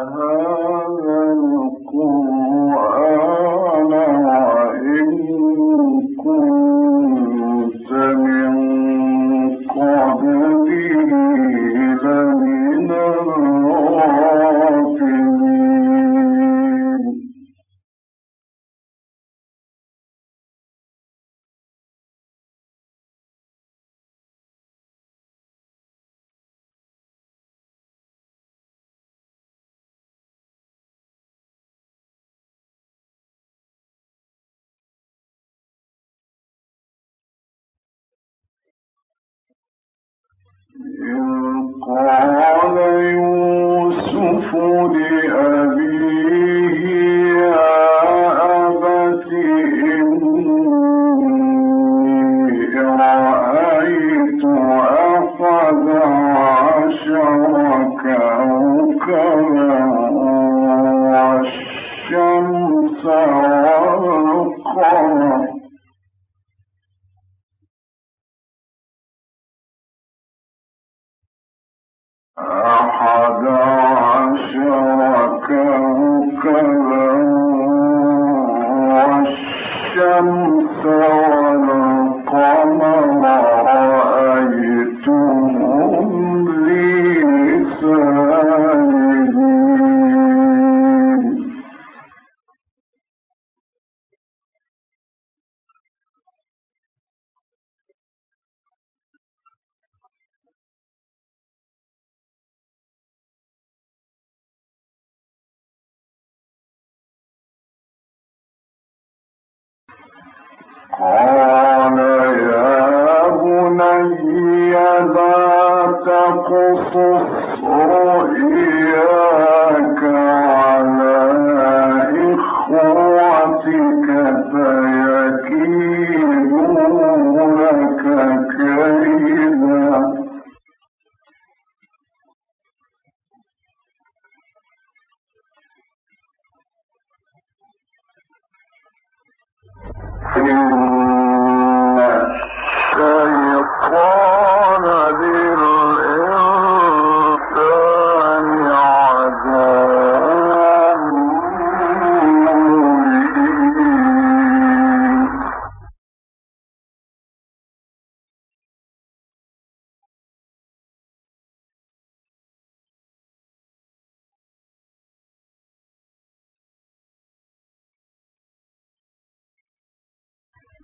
قال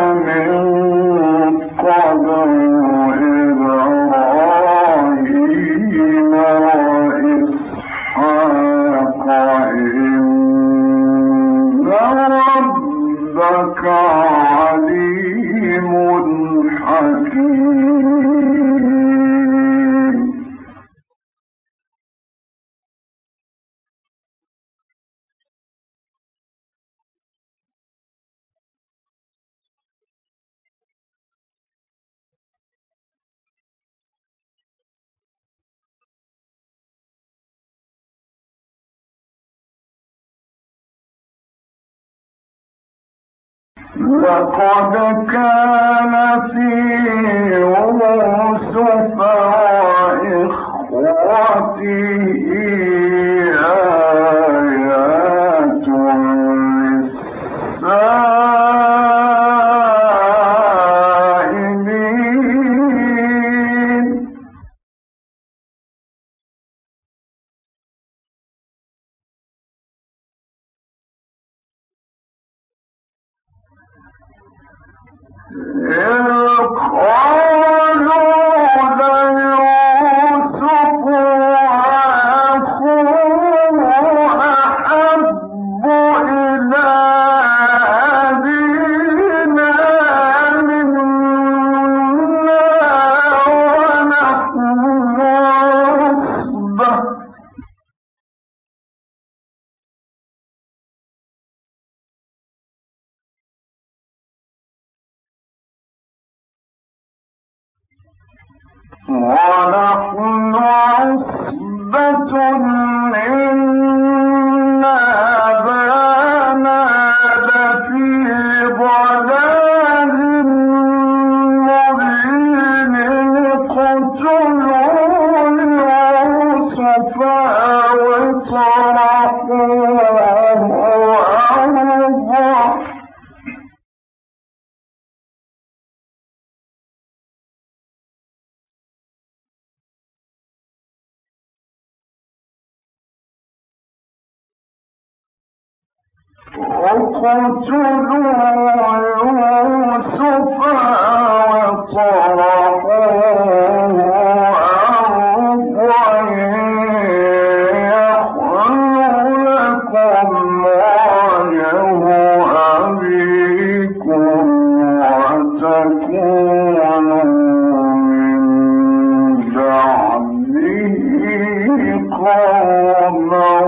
من لقد كان بعده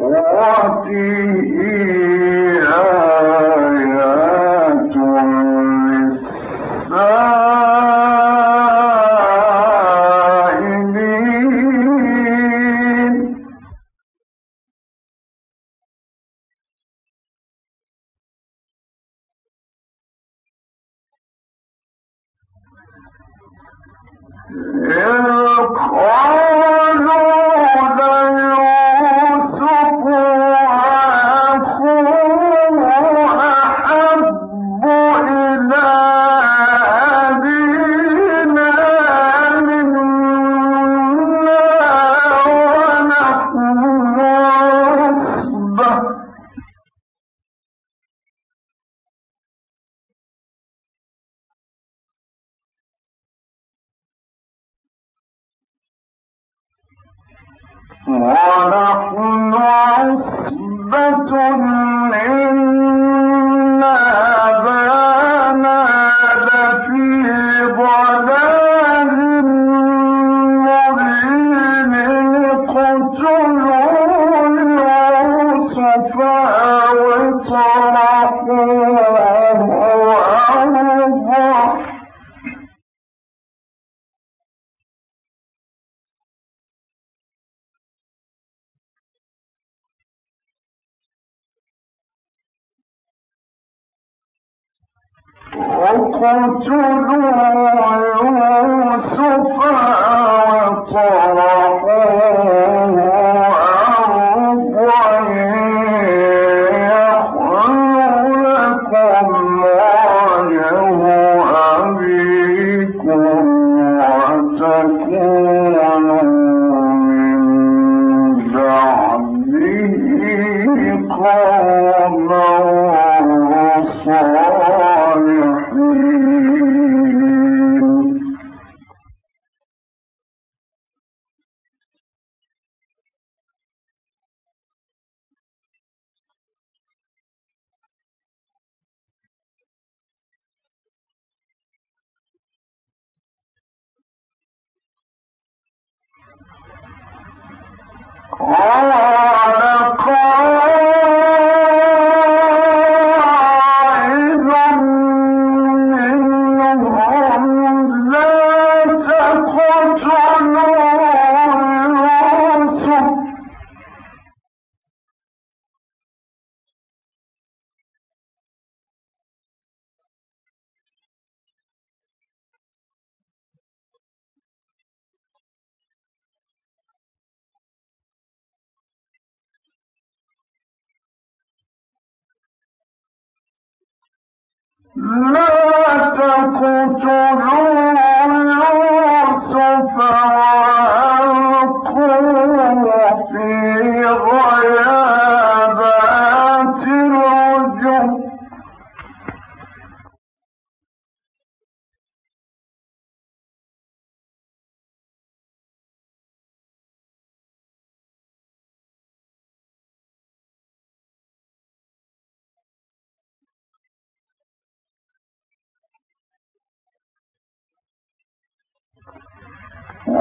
وإخوته ಸಂಪೂರ್ಣ Ah,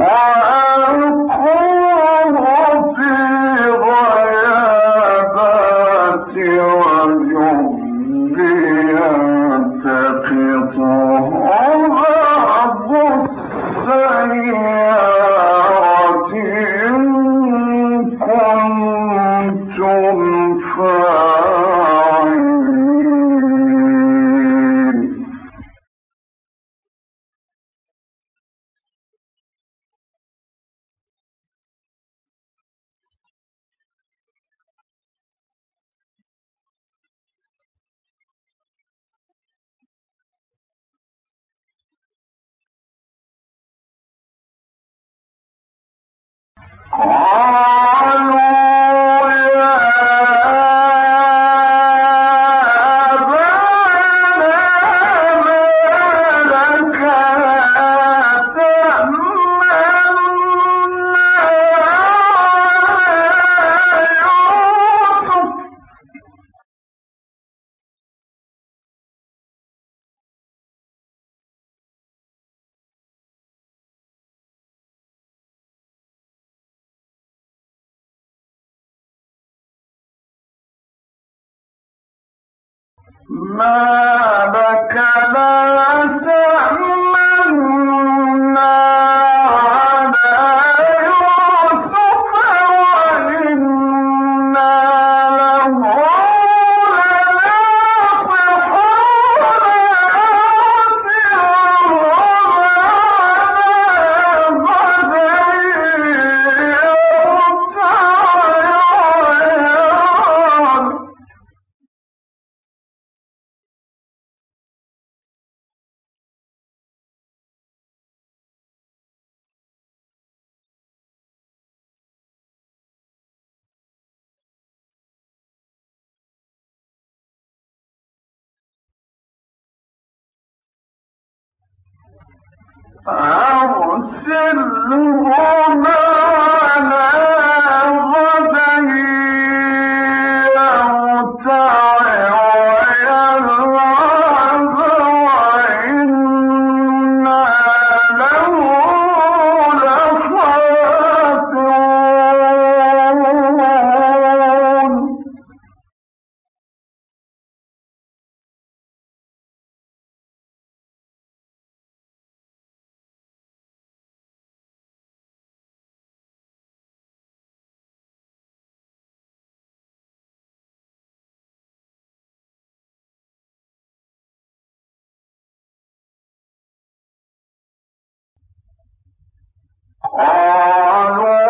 وأقول ما بك قالوا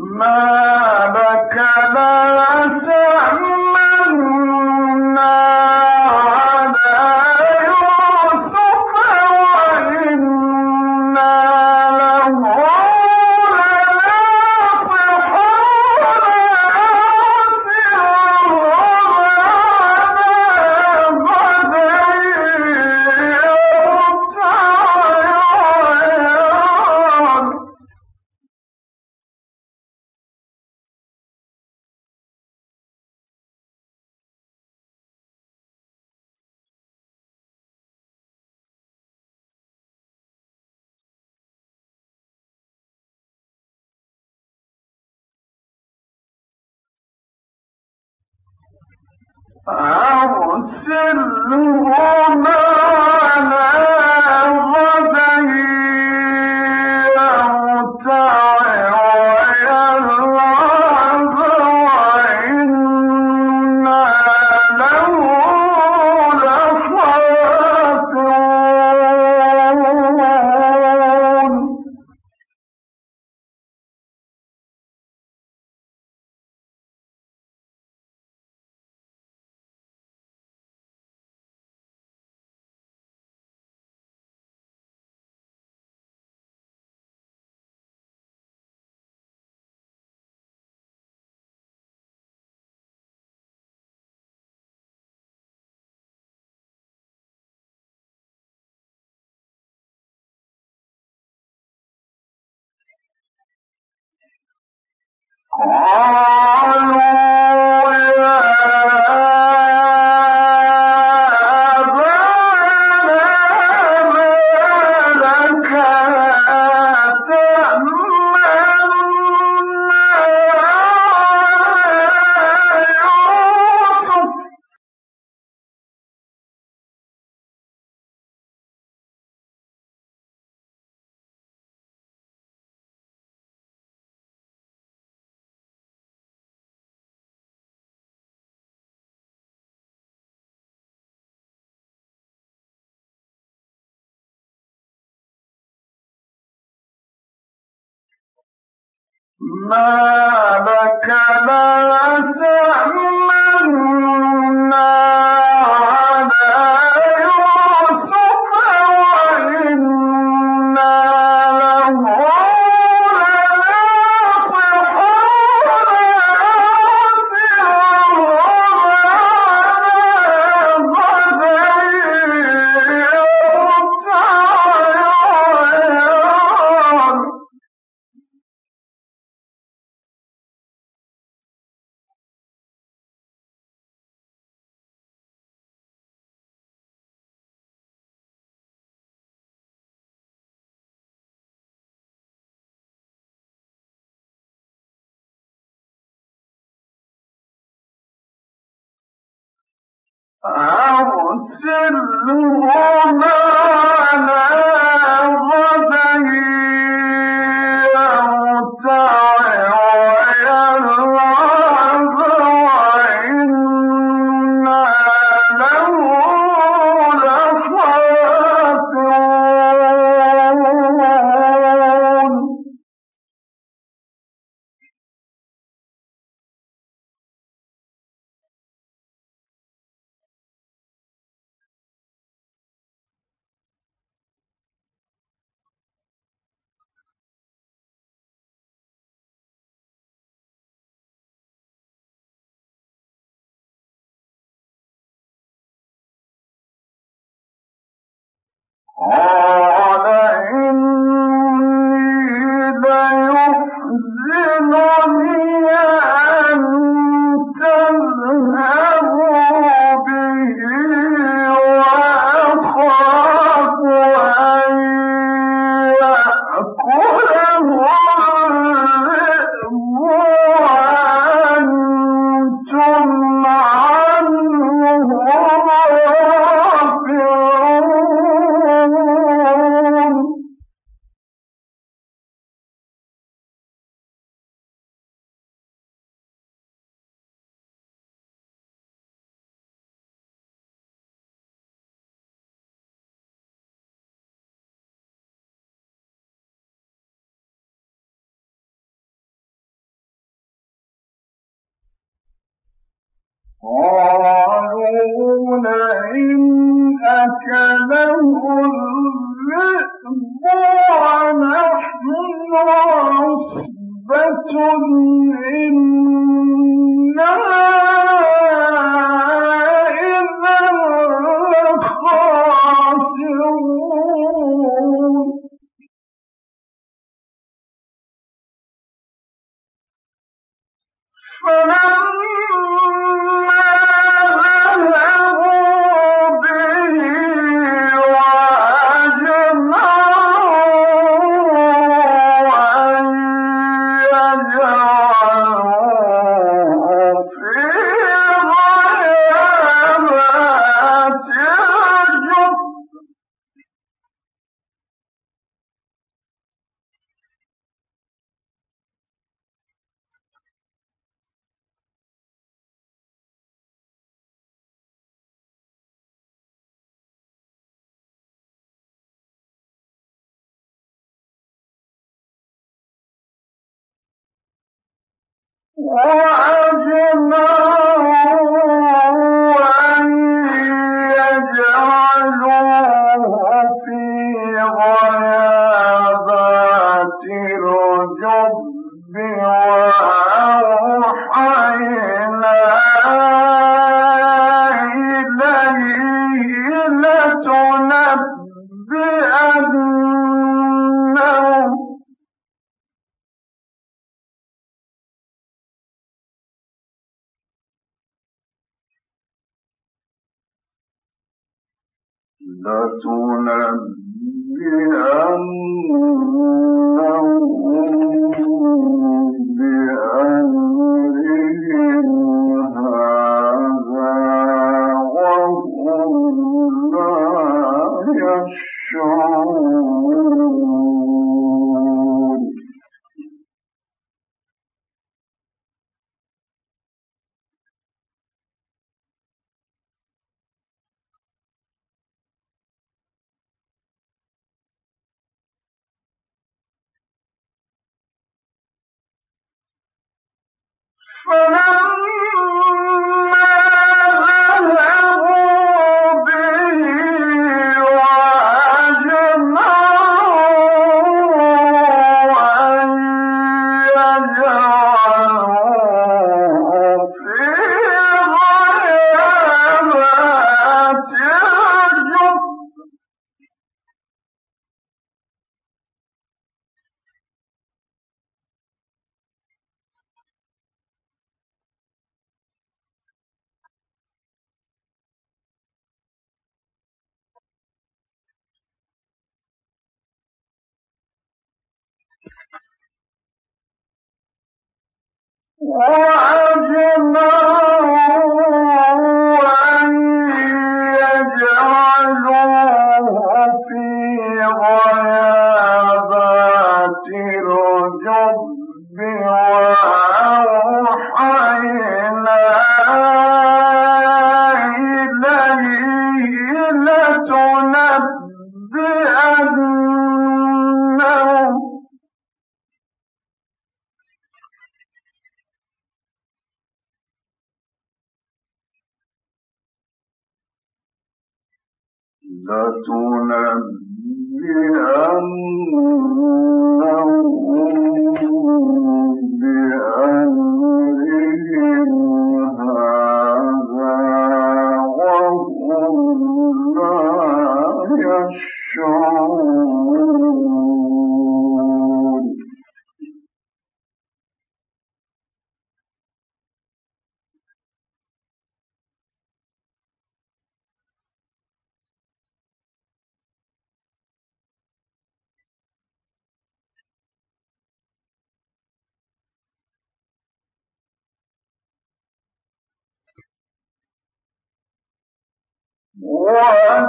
ما بك لا أرسله معنا قالوا ما لك لا أرسلهما قالوا لئن أكله الذئب ونحن عصبة إنا وأجمعين فلم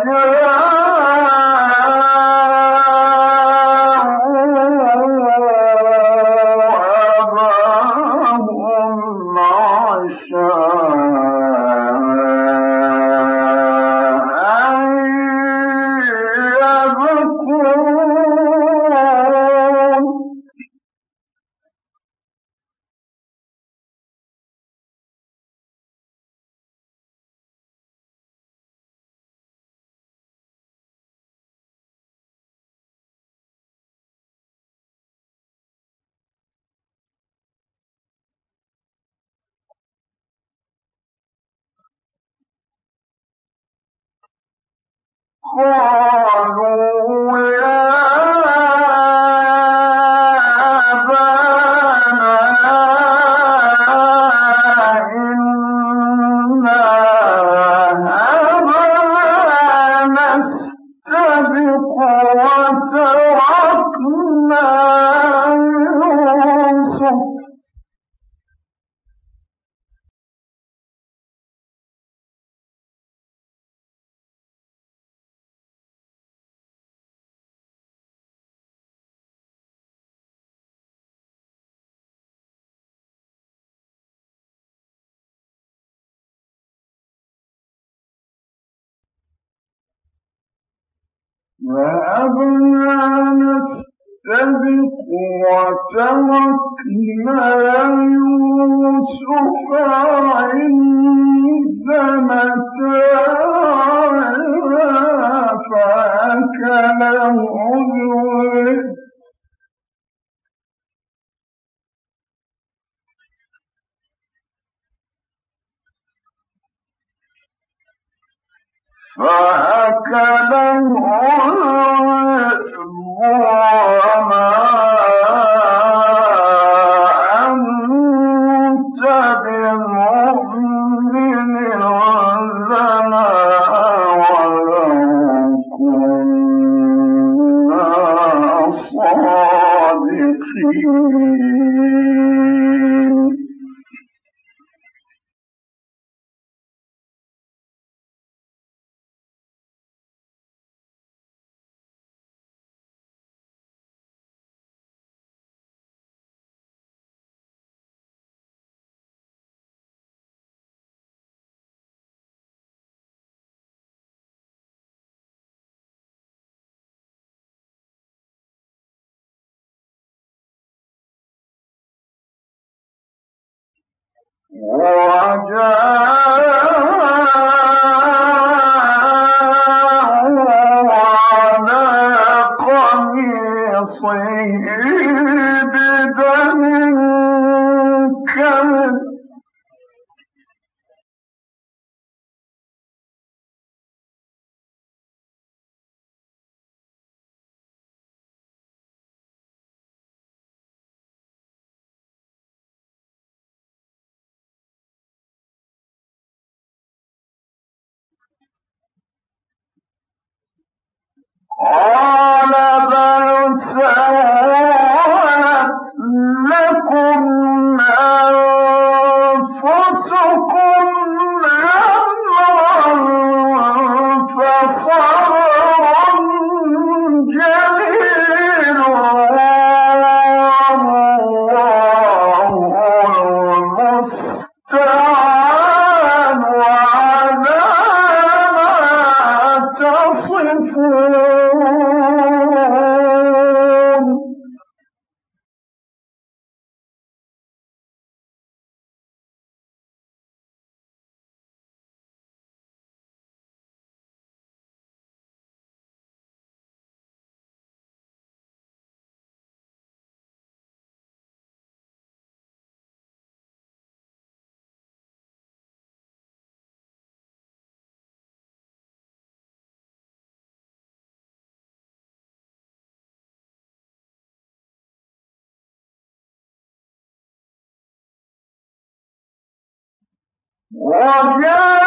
Hallelujah. قالوا وأبنى نفسه وتركنا يوسف عند متاعنا فأكله الذئب فأكله وشروه بثمن وجاء وجاء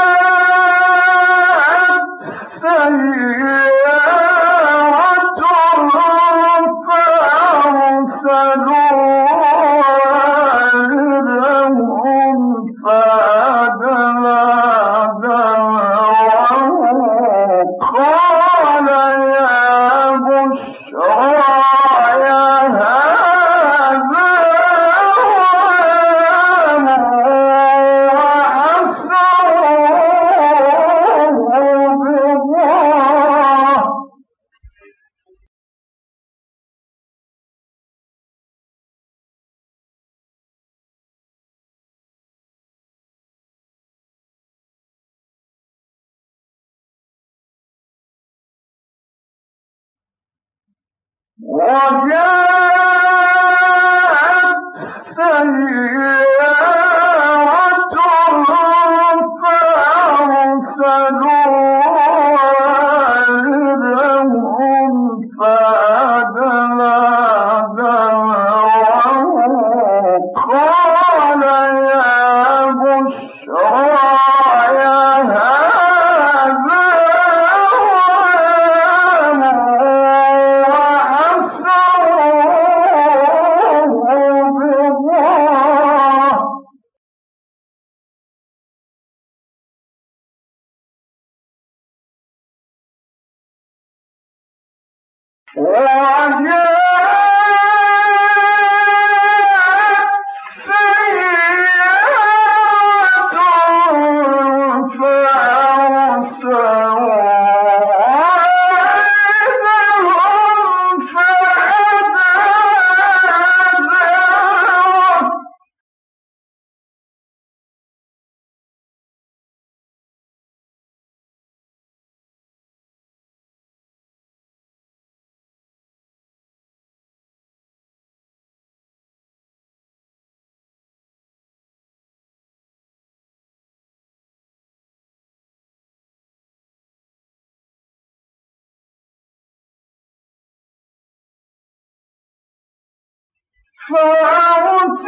بخس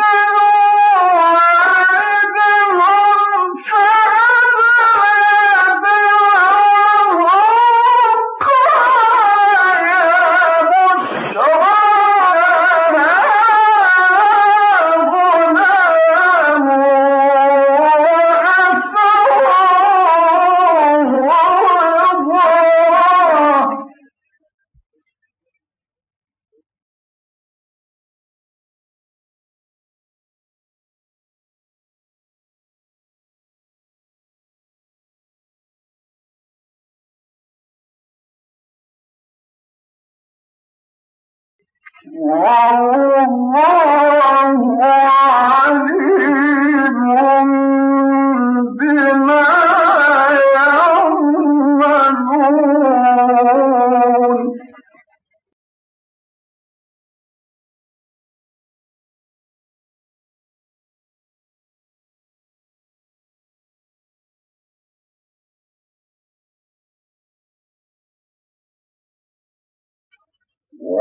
دراهم معدودة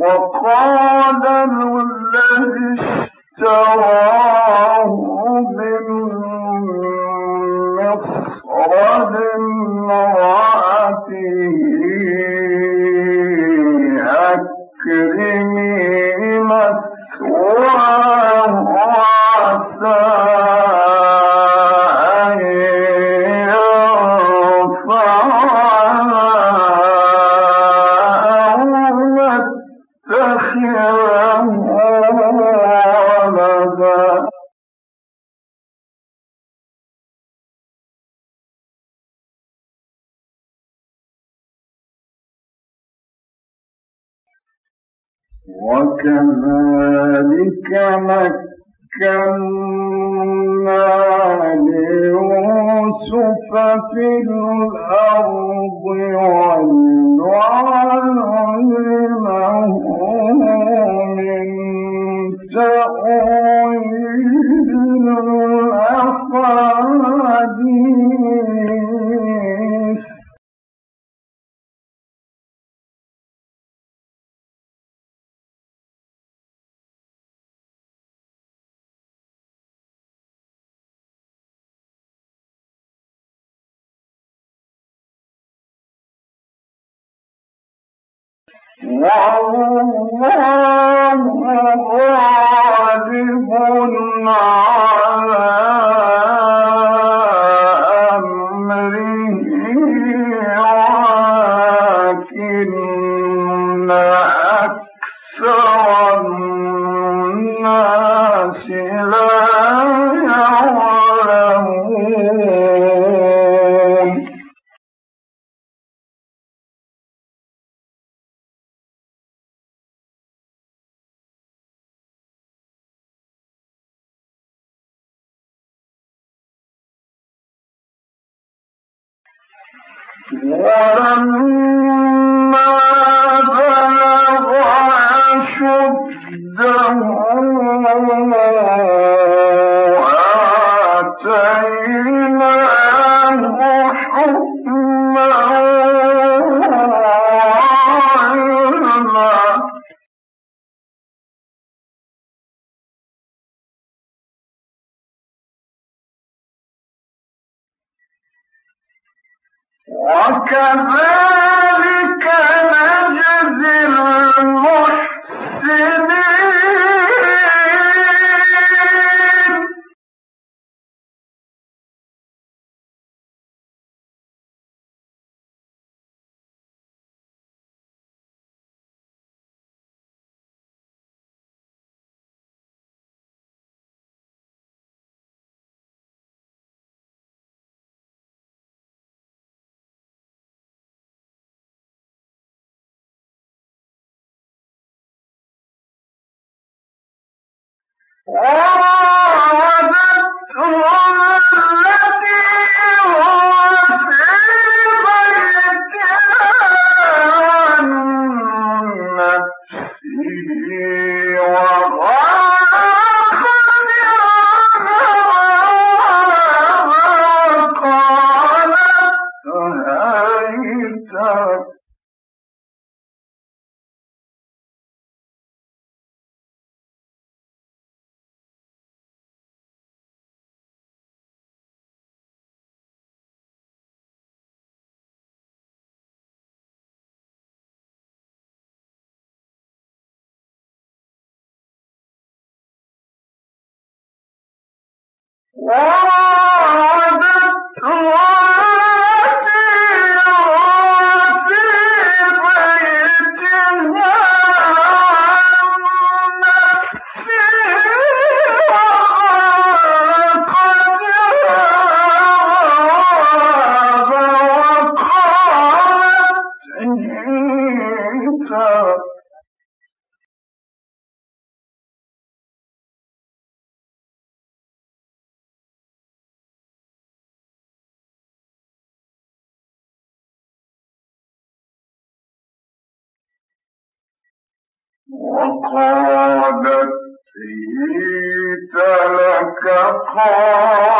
وقال الذي اشتراه من مصر Oh! وقالت هيت لك قال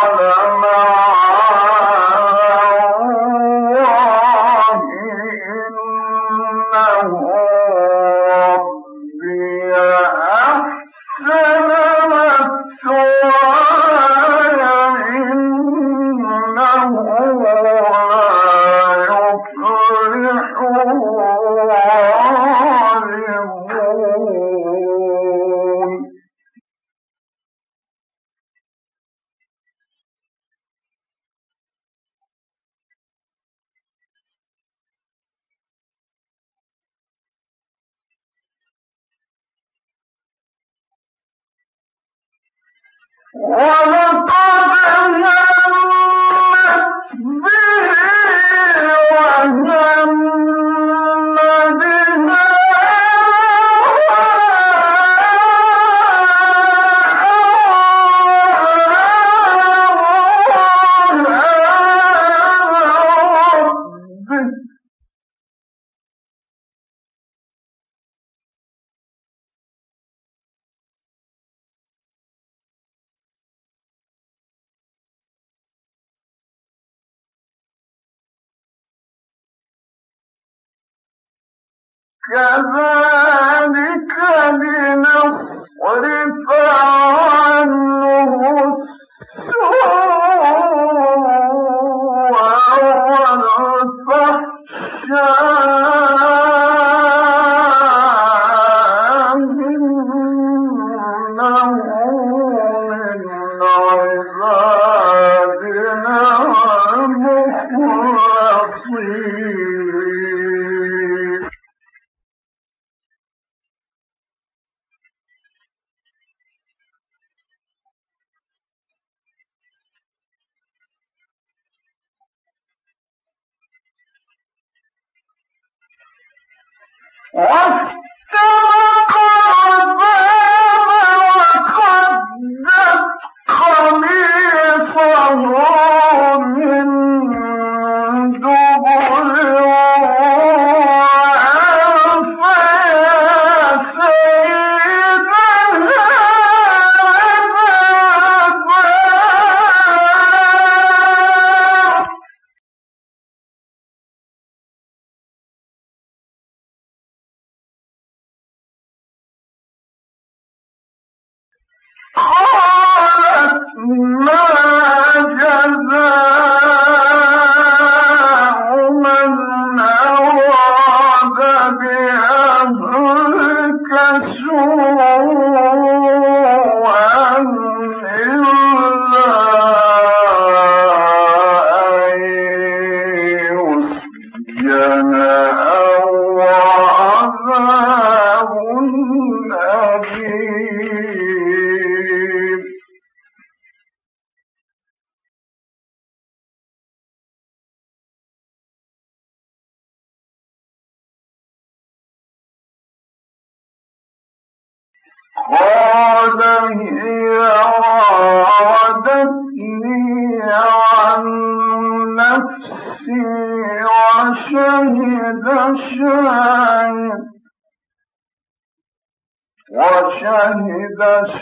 كذلك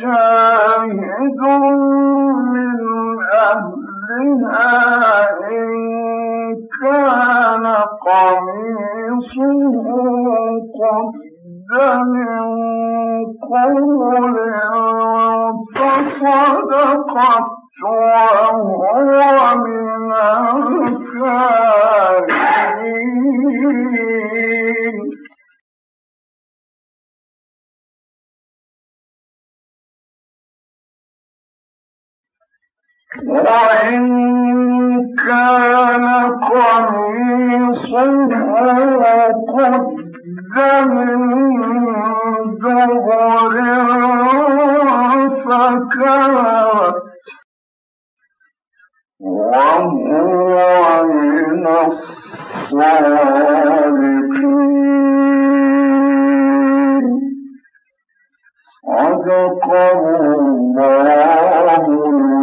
شاهد من أهلها إن كان قميصه قد من قول فصدقت وهو من الكاذبين. وإن كان قميصه قد من وهو من صدق الله